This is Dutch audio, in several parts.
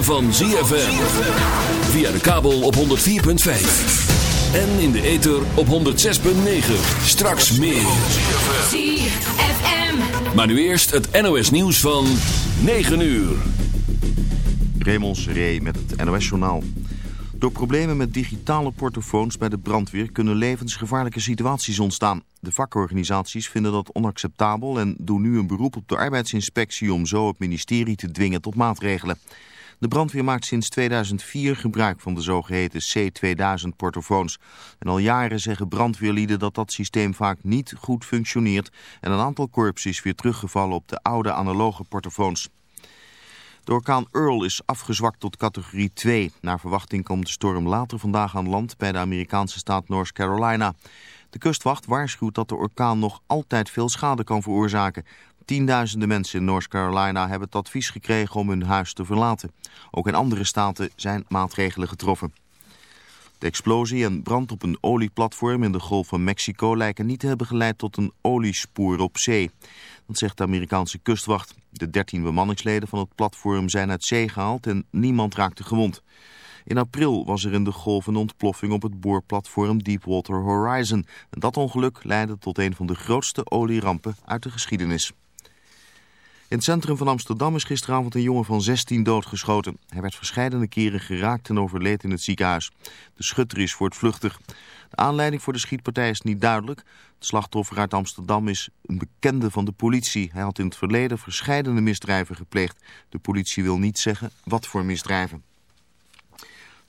ritme van ZFM. Via de kabel op 104.5. En in de ether op 106.9. Straks meer. ZFM. Maar nu eerst het NOS nieuws van 9 uur. Raymond Seré met het NOS-journaal. Door problemen met digitale portofoons bij de brandweer kunnen levensgevaarlijke situaties ontstaan. De vakorganisaties vinden dat onacceptabel en doen nu een beroep op de arbeidsinspectie om zo het ministerie te dwingen tot maatregelen. De brandweer maakt sinds 2004 gebruik van de zogeheten C2000 portofoons. En al jaren zeggen brandweerlieden dat dat systeem vaak niet goed functioneert en een aantal korps weer teruggevallen op de oude analoge portofoons. De orkaan Earl is afgezwakt tot categorie 2. Naar verwachting komt de storm later vandaag aan land bij de Amerikaanse staat North Carolina. De kustwacht waarschuwt dat de orkaan nog altijd veel schade kan veroorzaken. Tienduizenden mensen in North Carolina hebben het advies gekregen om hun huis te verlaten. Ook in andere staten zijn maatregelen getroffen. De explosie en brand op een olieplatform in de Golf van Mexico lijken niet te hebben geleid tot een oliespoor op zee. Dat zegt de Amerikaanse kustwacht. De 13 bemanningsleden van het platform zijn uit zee gehaald en niemand raakte gewond. In april was er in de golf een ontploffing op het boorplatform Deepwater Horizon. Dat ongeluk leidde tot een van de grootste olierampen uit de geschiedenis. In het centrum van Amsterdam is gisteravond een jongen van 16 doodgeschoten. Hij werd verscheidene keren geraakt en overleed in het ziekenhuis. De schutter is voortvluchtig. De aanleiding voor de schietpartij is niet duidelijk. Het slachtoffer uit Amsterdam is een bekende van de politie. Hij had in het verleden verscheidene misdrijven gepleegd. De politie wil niet zeggen wat voor misdrijven.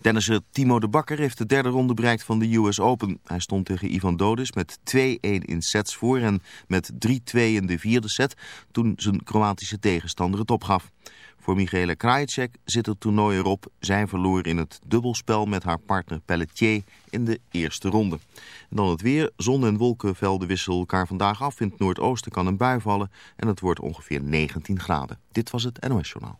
Tennisser Timo de Bakker heeft de derde ronde bereikt van de US Open. Hij stond tegen Ivan Dodis met 2-1 in sets voor en met 3-2 in de vierde set toen zijn Kroatische tegenstander het opgaf. Voor Michele Krajicek zit het toernooi erop. Zij verloor in het dubbelspel met haar partner Pelletier in de eerste ronde. En dan het weer. Zon en wolkenvelden wisselen elkaar vandaag af. In het noordoosten kan een bui vallen en het wordt ongeveer 19 graden. Dit was het NOS Journaal.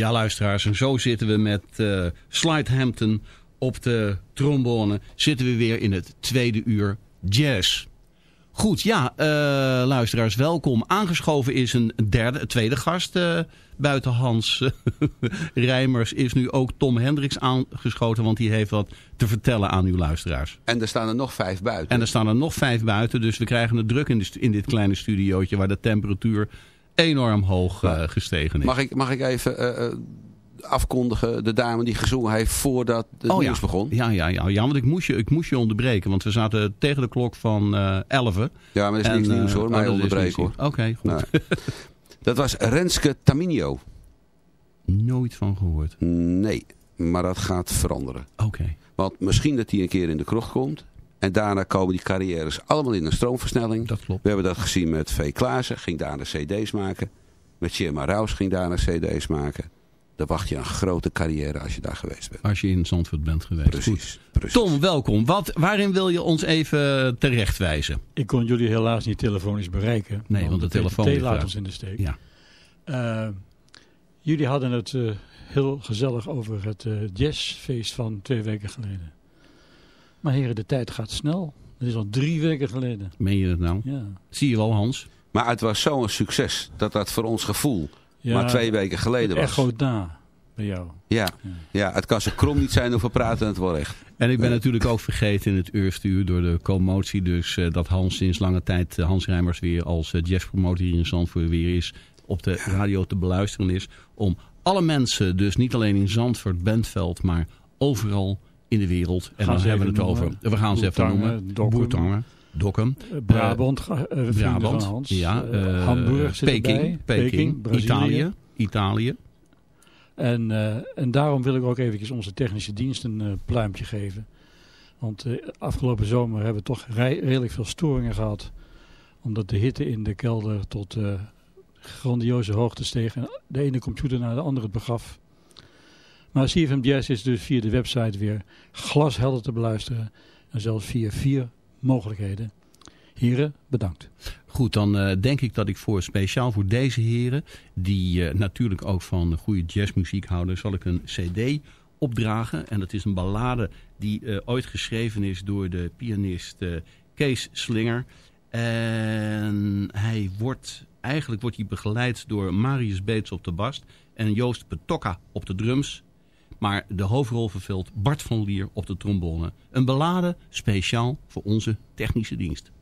Ja, luisteraars, en zo zitten we met uh, Slide Hampton op de trombone. Zitten we weer in het tweede uur jazz. Goed, ja, uh, luisteraars, welkom. Aangeschoven is een derde, tweede gast uh, buiten Hans Rijmers. Is nu ook Tom Hendricks aangeschoten, want die heeft wat te vertellen aan uw luisteraars. En er staan er nog vijf buiten. En er staan er nog vijf buiten, dus we krijgen het druk in, de, in dit kleine studiootje waar de temperatuur enorm hoog uh, gestegen is. Mag ik, mag ik even uh, afkondigen, de dame die gezongen heeft voordat het oh, nieuws ja. begon? Ja, ja, ja, ja, want ik moest, je, ik moest je onderbreken, want we zaten tegen de klok van uh, 11. Ja, maar dat is niks nieuws hoor, mij oh, onderbreken hoor. Oké, okay, goed. Nou, dat was Renske Taminio. Nooit van gehoord. Nee, maar dat gaat veranderen. Oké. Okay. Want misschien dat hij een keer in de krocht komt. En daarna komen die carrières allemaal in een stroomversnelling. Dat klopt. We hebben dat gezien met V. Klaassen, ging daarna cd's maken. Met Shema Raus ging daarna cd's maken. Dan wacht je een grote carrière als je daar geweest bent. Als je in Zandvoort bent geweest. Precies. precies. Tom, welkom. Wat, waarin wil je ons even terechtwijzen? Ik kon jullie helaas niet telefonisch bereiken. Nee, want de, de telefoon de laat ons in de steek. Ja. Uh, jullie hadden het uh, heel gezellig over het uh, jazzfeest van twee weken geleden. Maar heren, de tijd gaat snel. Dat is al drie weken geleden. Meen je dat nou? Ja. Zie je wel, Hans? Maar het was zo'n succes dat dat voor ons gevoel ja, maar twee weken geleden was. Echt goed na bij jou. Ja, ja. ja, het kan zo krom niet zijn of we praten het wel echt. En ik ben natuurlijk ook vergeten in het eerste uur door de commotie. Dus uh, dat Hans sinds lange tijd, uh, Hans Rijmers weer als uh, jazzpromotor hier in Zandvoort weer is. Op de radio te beluisteren is. Om alle mensen, dus niet alleen in Zandvoort, Bentveld, maar overal in de wereld. En gaan dan hebben we het over. We gaan ze even noemen. Boertangen. Dokkum. Brabant. Uh, Brabant. Hans. Ja. Uh, Hamburg Peking. Peking. Peking Italië. Italië. En, uh, en daarom wil ik ook eventjes onze technische dienst een pluimpje geven. Want afgelopen zomer hebben we toch redelijk veel storingen gehad. Omdat de hitte in de kelder tot grandioze hoogte steeg. En de ene computer naar de andere het begaf. Maar CFM Jazz is dus via de website weer glashelder te beluisteren. En zelfs via vier mogelijkheden. Heren, bedankt. Goed, dan uh, denk ik dat ik voor speciaal voor deze heren, die uh, natuurlijk ook van goede jazzmuziek houden, zal ik een cd opdragen. En dat is een ballade die uh, ooit geschreven is door de pianist Kees Slinger. En hij wordt, eigenlijk wordt hij begeleid door Marius Beets op de bas en Joost Petokka op de drums. Maar de hoofdrol vervult Bart van Lier op de trombone. Een ballade speciaal voor onze technische dienst.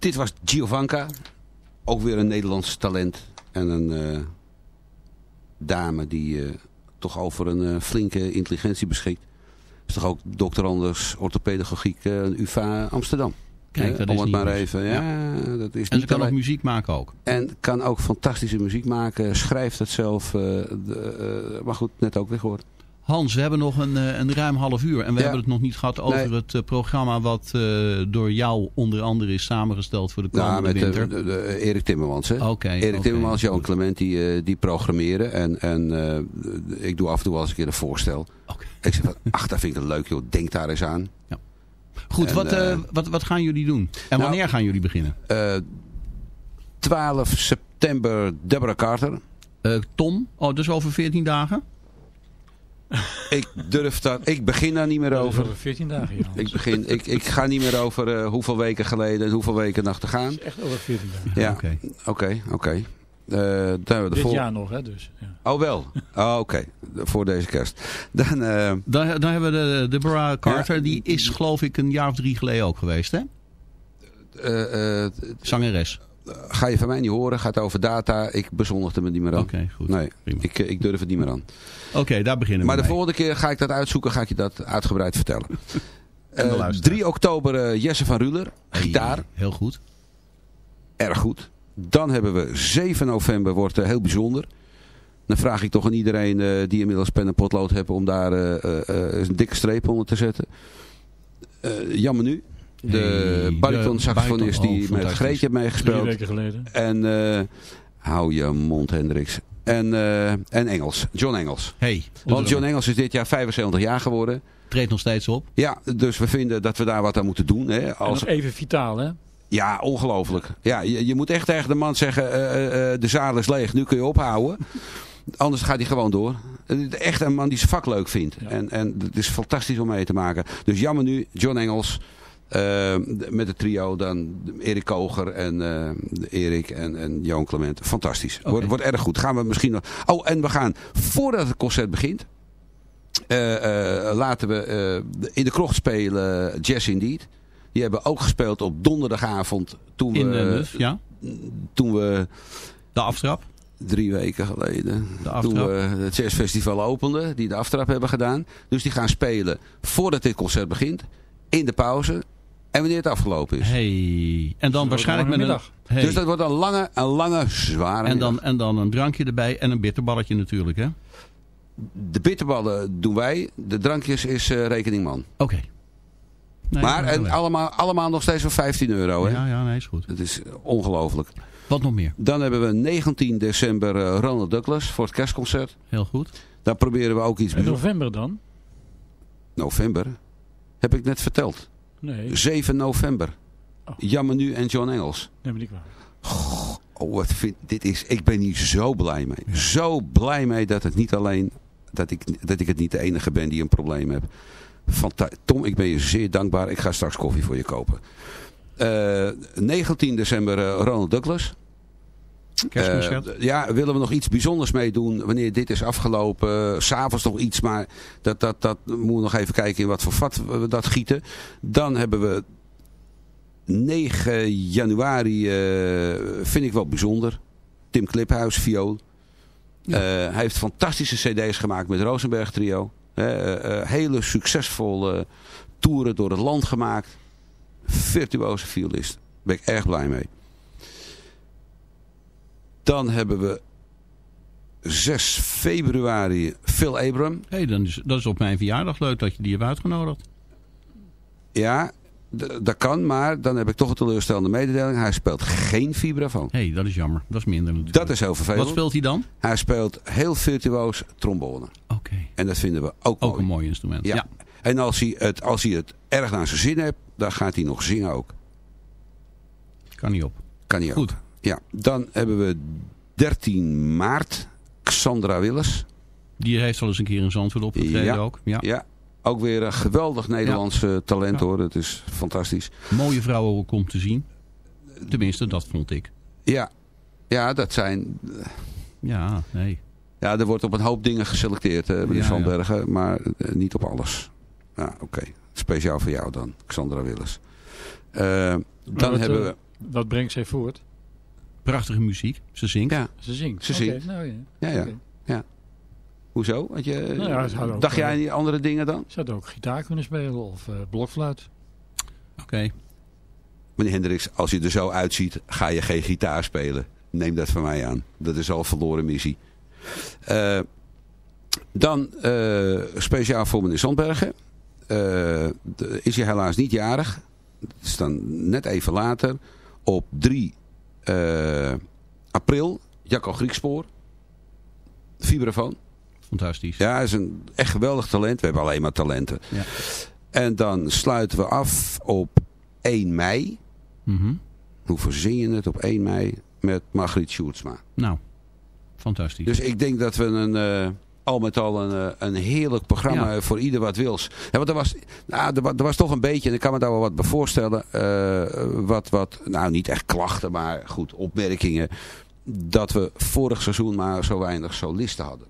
Dit was Giovanka. Ook weer een Nederlands talent. En een eh, dame die eh, toch over een eh, flinke intelligentie beschikt. Is toch ook doctorandus orthopedagogiek uh, UvA Amsterdam. Kijk, dat is het niet maar even. Ja, dat is En ze kan ook muziek maken ook. En kan ook fantastische muziek maken. Schrijft het zelf. de, maar goed, net ook weer gehoord. Hans, we hebben nog een, eh, een ruim half uur. En we Ja. hebben het nog niet gehad over Nee. het eh, programma wat eh, door jou onder andere is samengesteld voor de Nou, komende met de, winter. de- de Erik Timmermans. Hè? Erik Timmermans, Johan goed. Clement, die, die programmeren. En, en ik doe af en toe wel eens een keer een voorstel. Ik zeg van, ach, dat vind ik leuk joh. Denk daar eens aan. Goed, en, wat, wat, wat gaan jullie doen? En nou- wanneer gaan jullie beginnen? Eh 12 september, Deborah Carter. Tom, oh, dus over 14 dagen? Ik durf daar, ik begin daar niet meer Dat is over. over 14 dagen, Jan. Ik, begin, ik, ik ga niet meer over eh, hoeveel weken geleden en hoeveel weken nog te gaan. Dat is echt over 14 dagen. Ja, Oké. oké, oké. Eh, dan hebben we de Dit vol- jaar nog, hè, dus. Ja. Oh wel, oh, oké, voor deze kerst. Dan, eh, Dan, dan hebben we de Deborah Carter. Die is geloof ik een jaar of drie geleden ook geweest, hè? eh, eh, Zangeres. ga je van mij niet horen, gaat over data. Ik bezondigde me niet meer aan. Oké, goed. Nee, Prima. ik, ik durf het niet meer aan. Oké, daar beginnen Maar we de mee. volgende keer ga ik dat uitzoeken, ga ik je dat uitgebreid vertellen. En de Eh, luisteraars. 3 oktober eh, Jesse van Ruler, Hey, gitaar, Heel goed. erg goed. Dan hebben we 7 november, wordt eh, heel bijzonder. Dan vraag ik toch aan iedereen eh, die inmiddels pen en potlood hebben om daar eh, eh, eh, een dikke streep onder te zetten. Eh Jan Menu, de Hey, de bariton, die oh, met. Greetje heeft Drie meegespeeld. weken geleden. En eh, hou je mond Hendricks. En, eh, en Engels, John Engels. Hey, Want John Engels is dit jaar 75 jaar geworden. treedt nog steeds op. Ja, dus we vinden dat we daar wat aan moeten doen. Hè? En Als, nog even vitaal, hè? ja, ongelooflijk. Ja, je, je moet echt tegen de man zeggen, eh, eh, eh, de zaal is leeg, nu kun je ophouden. Anders gaat hij gewoon door. Echt een man die zijn vak leuk vindt. Ja. En, en het is fantastisch om mee te maken. Dus jammer nu, John Engels. Eh, met het trio dan Erik Koger en eh, Erik en, en Johan Clement. Fantastisch. Wordt, wordt erg goed. Gaan we misschien nog... Oh, en we gaan, voordat het concert begint... eh, laten we in de krocht spelen Jazz Indeed. Die hebben ook gespeeld op donderdagavond. Toen In we, de Nuf, ja. toen we De aftrap. drie weken geleden. Toen we het jazzfestival openden. Die de aftrap hebben gedaan. Dus die gaan spelen voordat dit concert begint. In de pauze. En wanneer het afgelopen is. Hey. En dan waarschijnlijk een met een... Hey. Dus dat wordt een lange, een lange, zware en, middag. dan, en dan een drankje erbij en een bitterballetje natuurlijk, hè? De bitterballen doen wij. De drankjes is eh, rekeningman. Oké. Nee, maar en allemaal, allemaal nog steeds voor 15 euro. Hè? Ja, ja, nee, is goed. Het is eh, ongelooflijk. Wat nog meer? Dan hebben we 19 december eh, Ronald Douglas voor het kerstconcert. Heel goed. Daar proberen we ook iets En bij. november dan? November. Heb ik net verteld. Nee, 7 november. Oh. Jammer nu en John Engels. neem me niet waar. Oh, wat vind, dit is, ik ben hier zo blij mee. Zo blij mee dat het niet alleen, dat ik, dat ik het niet de enige ben die een probleem heb. Fanta Tom, ik ben je zeer dankbaar. Ik ga straks koffie voor je kopen. Eh, 19 december eh, Ronald Douglas. Eh, ja, willen we nog iets bijzonders meedoen wanneer dit is afgelopen. S S'avonds nog iets, maar dat, dat, dat moeten we nog even kijken in wat voor vat we dat gieten. Dan hebben we 9 januari, eh, vind ik wel bijzonder. Tim Kliphuis, viool. Eh, hij heeft fantastische cd's gemaakt met Rosenberg Trio. Hele succesvolle toeren door het land gemaakt. Virtuoze violist. Daar ben ik erg blij mee. Dan hebben we 6 februari Phil Abram. hey, dan is, dat is op mijn verjaardag leuk dat je die hebt uitgenodigd. Ja, dat kan, maar dan heb ik toch een teleurstellende mededeling. Hij speelt geen vibrafoon. hey, dat is jammer. Dat is minder natuurlijk. Dat is heel vervelend. Wat speelt hij dan? Hij speelt heel virtuoos trombone. Oké. En dat vinden we ook, Ook mooi. een mooi instrument. Ja. Ja. En als hij, het, als hij het erg naar zijn zin heeft, dan gaat hij nog zingen ook. Kan niet op. Kan hij ook. Goed. Ja, dan hebben we 13 maart Xandra Willis. Die heeft al eens een keer in Zandvoort opgetreden Ja. ook. Ja. Ja, ook weer een geweldig Nederlands eh, talent Ja. hoor. Het is fantastisch. Mooie vrouwen ook om te zien. Tenminste, dat vond ik. Ja, ja dat zijn... Ja, nee. Ja, er wordt op een hoop dingen geselecteerd, eh, meneer Ja, Van ja. Bergen. Maar eh, niet op alles. Ja, oké. Speciaal voor jou dan, Xandra Willis. Eh, dan wat, hebben eh, we... Wat brengt zij voort? Prachtige muziek. Ze zingt. Ja, Ze zingt. Ze zingt. nou ja. ja, ja. Ja. Hoezo? Want je, Nou hadden dacht jij aan die andere dingen dan? Ze had ook gitaar kunnen spelen of eh, blokfluit. Oké. Meneer Hendricks, als je er zo uitziet, ga je geen gitaar spelen. Neem dat van mij aan. Dat is al verloren missie. Eh, dan eh, speciaal voor meneer Zandbergen. De- is hij helaas niet jarig. Het is dan net even later. Op 3 eh, april. Jacco Griekspoor. Vibrafoon. Fantastisch. Ja, hij is een echt geweldig talent. We hebben alleen maar talenten. Ja. En dan sluiten we af op 1 mei. Mhm. Hoe verzin je het op 1 mei? Met Margriet Sjoerdsma. Nou, fantastisch. Dus ik denk dat we een, eh, al met al een, eh, een heerlijk programma Ja. voor ieder wat wils. Ja, want er was, nou, er, er was toch een beetje, en ik kan me daar wel wat bij voorstellen, eh, wat, wat, nou niet echt klachten, maar goed, opmerkingen. Dat we vorig seizoen maar zo weinig solisten hadden.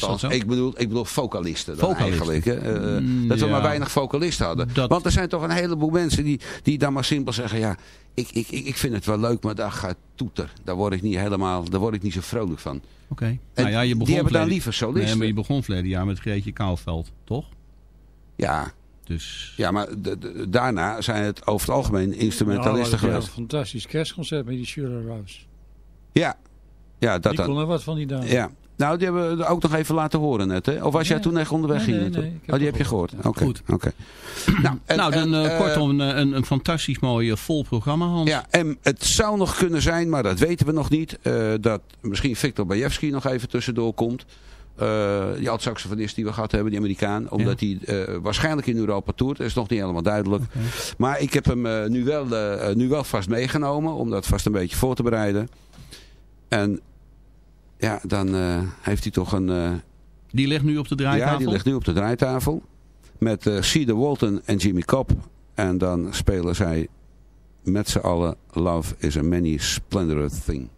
Althans, ik bedoel, ik bedoel vocalisten dan Vocalisten. eigenlijk. Hè? Eh, Mm, dat we ja. maar weinig vocalisten hadden. Dat- Want er zijn toch een heleboel mensen die, die dan maar simpel zeggen... ja, ik, ik, ik, ik vind het wel leuk, maar daar gaat toeter. Daar word ik niet helemaal, daar word ik niet zo vrolijk van. Oké. En Nou ja, je die begon hebben dan liever solisten. Nee, maar je begon verleden jaar met Greetje Kouwveld, toch? Ja, Dus ja maar de- de- daarna zijn het over het algemeen instrumentalisten Nou, geweest. Een fantastisch kerstconcert met die Shirley Rouse. Ja, ja dat Die kon er wat van die dame. Ja. Nou, die hebben we ook nog even laten horen net. Hè? Of was jij toen echt onderweg Nee, ging? nee, oh, die heb je gehoord. Oké. Goed. oké. nou, en- nou, dan en, eh, eh, kortom een, een, een fantastisch mooi eh, vol programma, Hans. Ja, en het zou nog kunnen zijn, maar dat weten we nog niet, eh, dat misschien Victor Bajewski nog even tussendoor komt. Eh die oud-saxofonist die we gehad hebben, die Amerikaan. Omdat hij eh, waarschijnlijk in Europa toert. Dat is nog niet helemaal duidelijk. Maar ik heb hem eh, nu, wel, eh, nu wel vast meegenomen. Om dat vast een beetje voor te bereiden. En ja, dan eh, heeft hij toch een... eh, Die ligt nu op de draaitafel. ja, die ligt nu op de draaitafel. Met eh Cedar Walton en Jimmy Cobb. En dan spelen zij met z'n allen Love is a Many Splendorous Thing.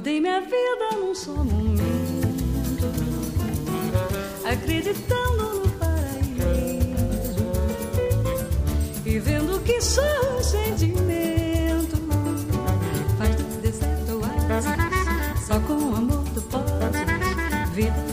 Eu dei minha vida num só momento, acreditando no paraíso e vendo que só um sentimento faz do deserto oásis. Só com amor tu podes vida.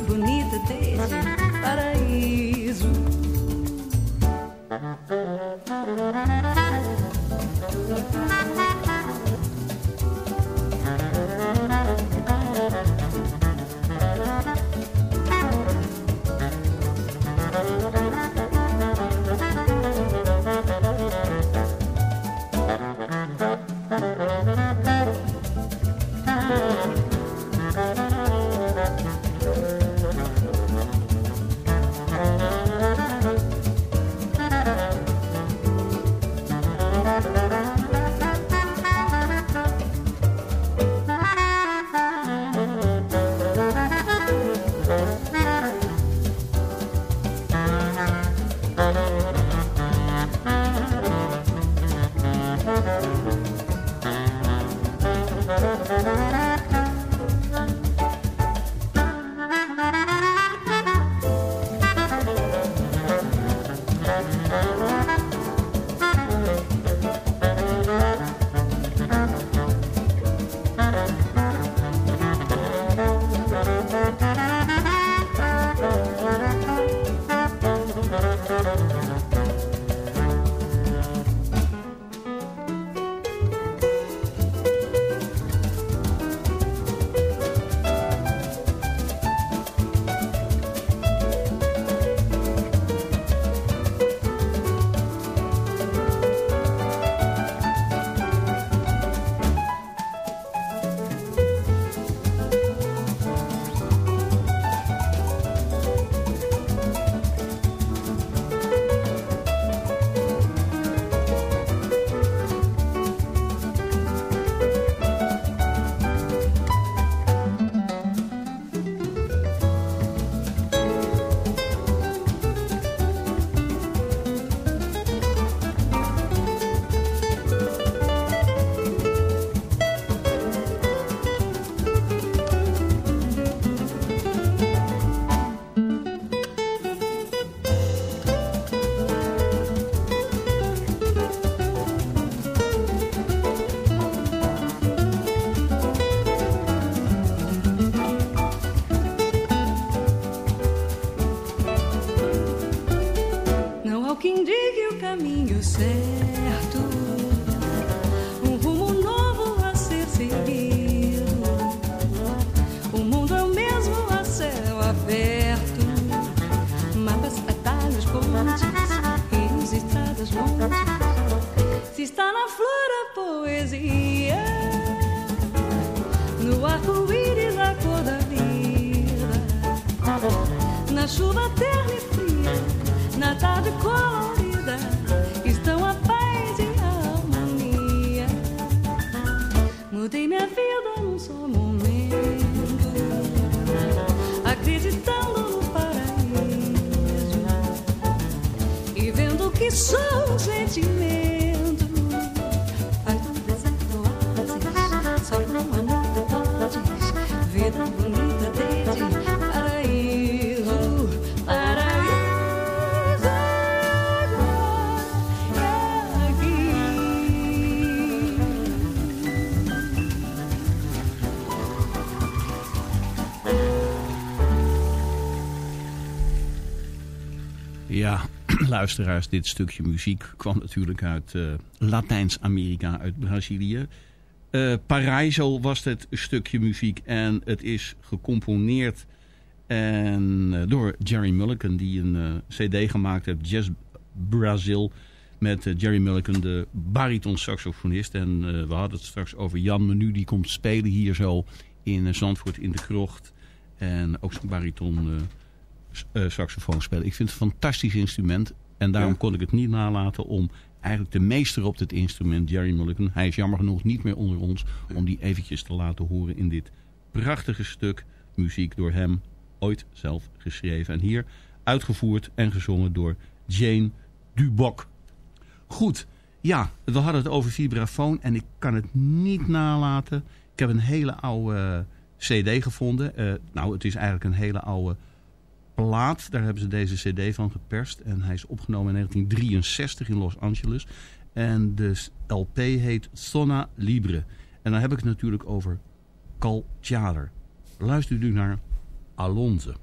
Luisteraars, dit stukje muziek kwam natuurlijk uit uh, Latijns-Amerika, uit Brazilië. Uh, Paraiso was het stukje muziek en het is gecomponeerd en, uh, door Jerry Mulligan... die een cd gemaakt heeft, Jazz Brazil... met Jerry Mulligan, de bariton-saxofonist. En we hadden het straks over Jan Menu, die komt spelen hier zo in Zandvoort in de krocht. En ook zijn bariton saxofoon spelen. Ik vind het een fantastisch instrument. En daarom kon ik het niet nalaten om eigenlijk de meester op dit instrument, Jerry Mulligan. Hij is jammer genoeg niet meer onder ons. Om die eventjes te laten horen in dit prachtige stuk muziek door hem ooit zelf geschreven. En hier uitgevoerd en gezongen door Jane Dubok. Goed, ja, we hadden het over vibrafoon en ik kan het niet nalaten. Ik heb een hele oude cd gevonden. Uh, nou, het is eigenlijk een hele oude plaat. Daar hebben ze deze cd van geperst. En hij is opgenomen in 1963 in Los Angeles. En de LP heet Sonna Libre. En dan heb ik het natuurlijk over Cal Tjader. Luister u naar Alonze.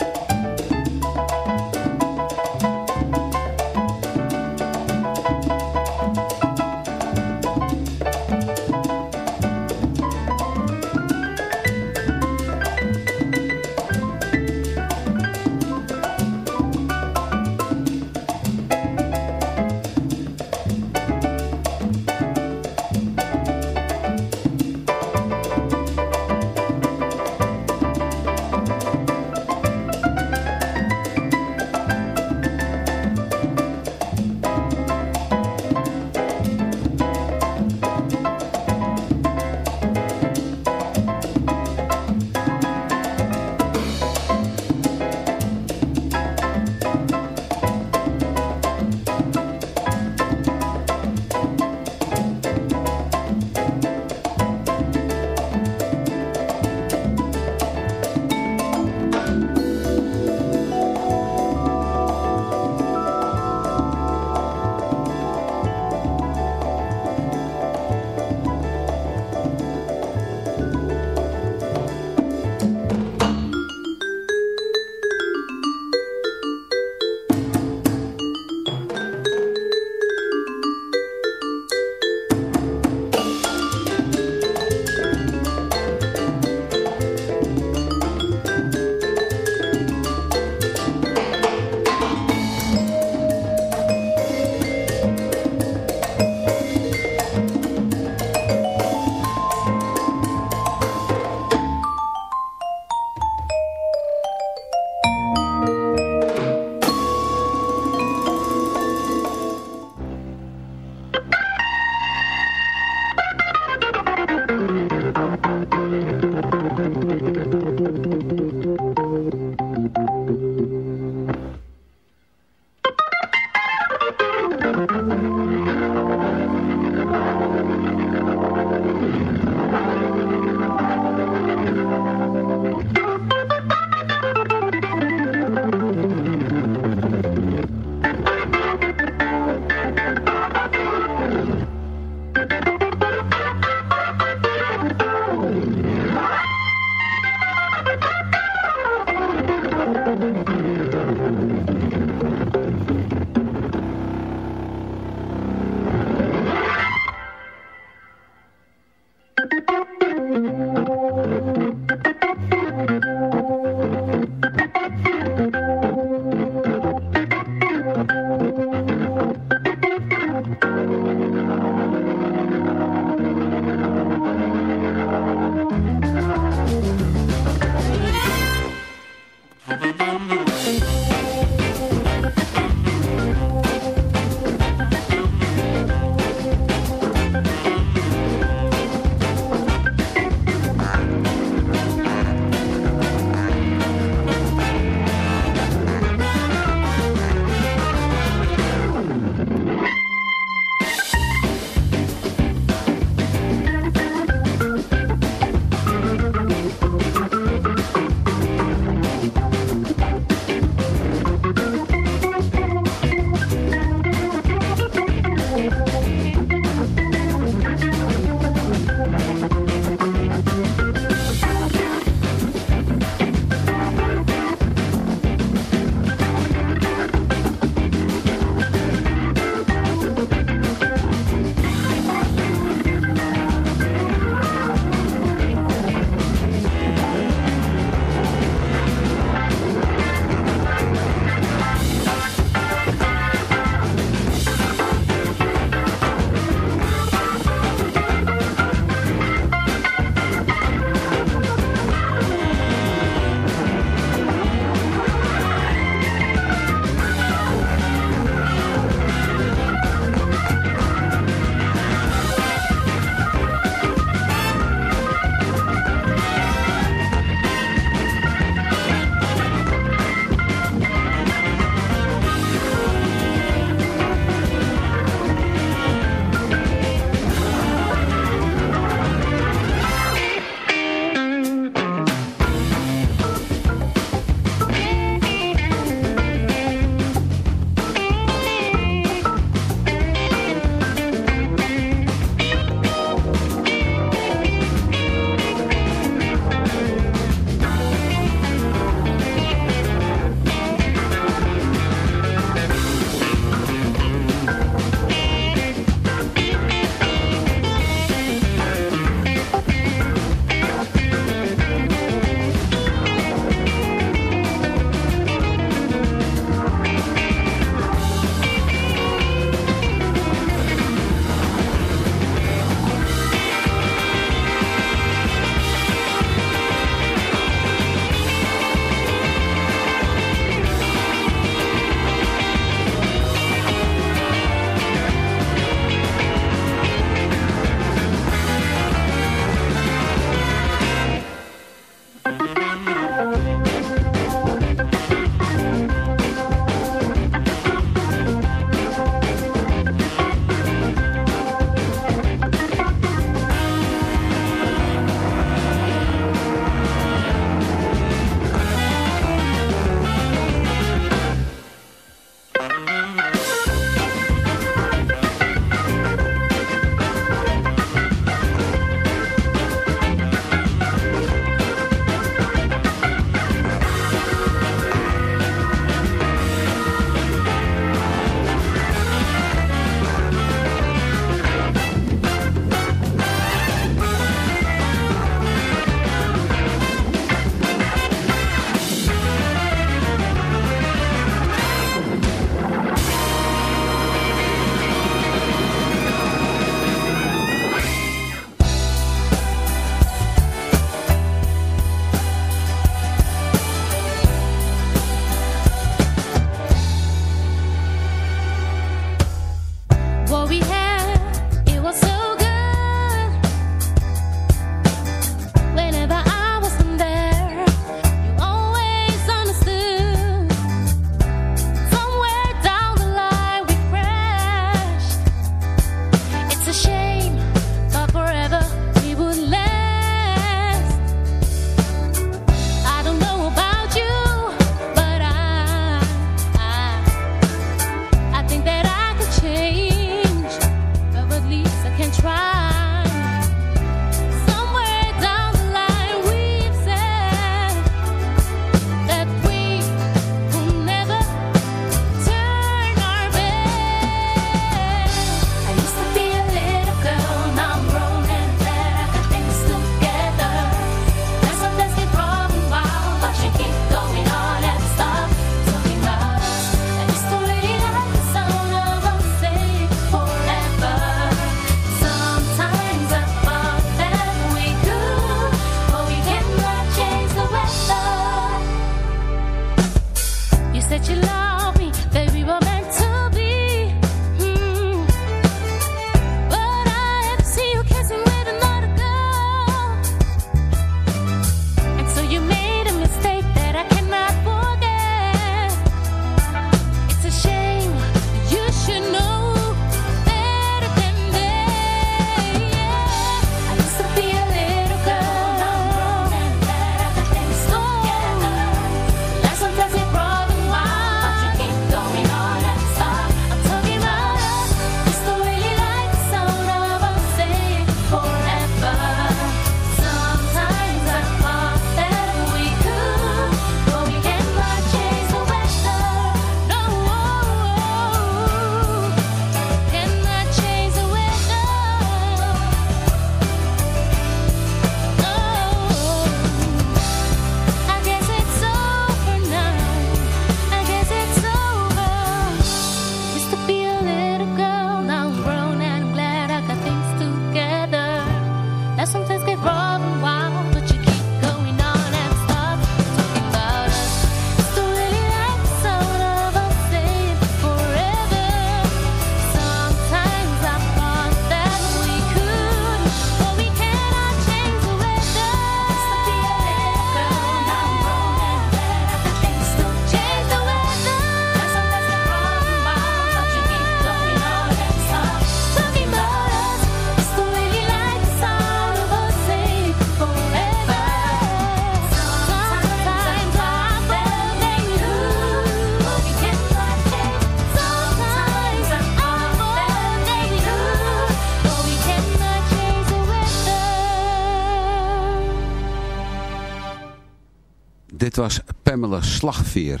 Dit was Pamela Slagveer.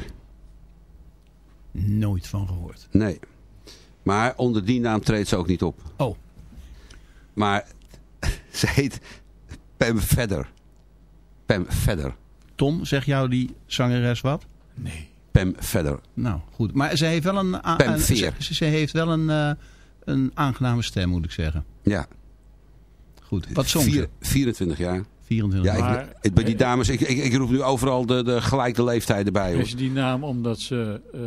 Nooit van gehoord. Nee. Maar onder die naam treedt ze ook niet op. Oh. Maar ze heet Pam Vedder. Pam Vedder. Tom, zeg jou die zangeres wat? Nee. Pam Vedder. Nou, goed. Maar ze heeft wel een... Pam Veer. Ze, ze heeft wel een, eh, een aangename stem, moet ik zeggen. Ja. Goed. Wat zong Vier- ze? 24 jaar. 24 Ja, jaar. ik, bij die dames, ik, ik, ik roep nu overal de, de gelijke leeftijden bij. Hoor. Is die naam omdat ze... eh,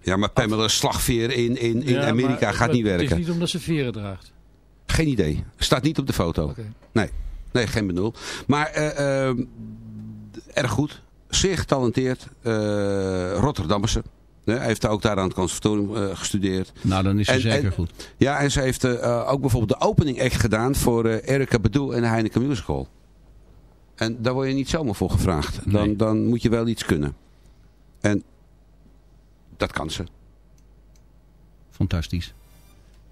Ja, maar Pamela Slagveer in, in, in ja, Amerika maar gaat niet Het werken. is niet omdat ze veren draagt. Geen idee. Staat niet op de foto. Nee. nee, geen benul. Maar eh, eh, erg goed. Zeer getalenteerd. eh Rotterdamse. Hij heeft ook daar aan het conservatorium eh, gestudeerd. Nou, dan is ze En- zeker en- goed. Ja, en ze heeft eh, ook bijvoorbeeld de opening act gedaan voor eh Erika Badu en de Heineken Musical. En daar word je niet zomaar voor gevraagd. Dan, dan moet je wel iets kunnen. En dat kan ze. Fantastisch.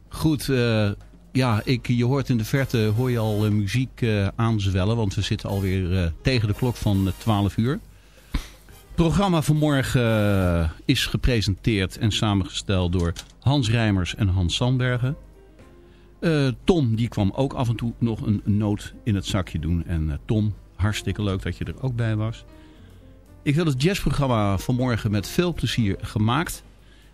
Goed, eh, ja, ik, je hoort in de verte hoor je al eh, muziek eh, aanzwellen. Want we zitten alweer tegen de klok van eh, 12 uur. Het programma van morgen eh, is gepresenteerd en samengesteld door Hans Rijmers en Hans Sandbergen. Tom die kwam ook af en toe nog een noot in het zakje doen. En Tom, hartstikke leuk dat je er ook bij was. Ik wil het jazzprogramma vanmorgen met veel plezier gemaakt.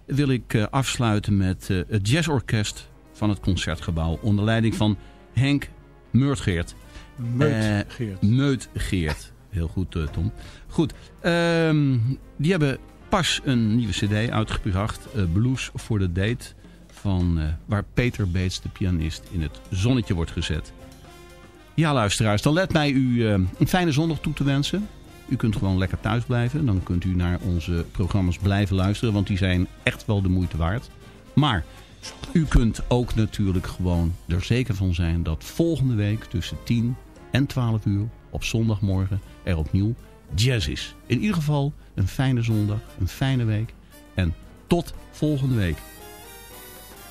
Wil ik eh, afsluiten met eh, het jazzorkest van het Concertgebouw. Onder leiding van Henk Meurtgeert. Meutgeert. Eh, Meutgeert. Heel goed Tom. Goed. ehm, die hebben pas een nieuwe cd uitgebracht. eh, Blues for the Date. Van, waar Peter Beets, de pianist, in het zonnetje wordt gezet. Ja, luisteraars, dan let mij u eh, een fijne zondag toe te wensen. U kunt gewoon lekker thuis blijven. Dan kunt u naar onze programma's blijven luisteren. Want die zijn echt wel de moeite waard. Maar u kunt ook natuurlijk gewoon er zeker van zijn... dat volgende week tussen 10 en 12 uur op zondagmorgen er opnieuw jazz is. In ieder geval een fijne zondag, een fijne week. En tot volgende week.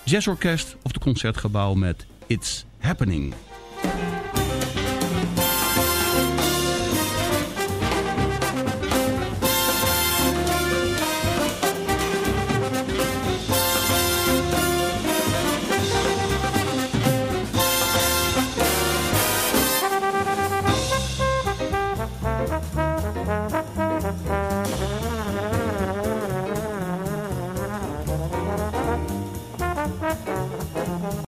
Jazzorkest of de Concertgebouw met It's Happening.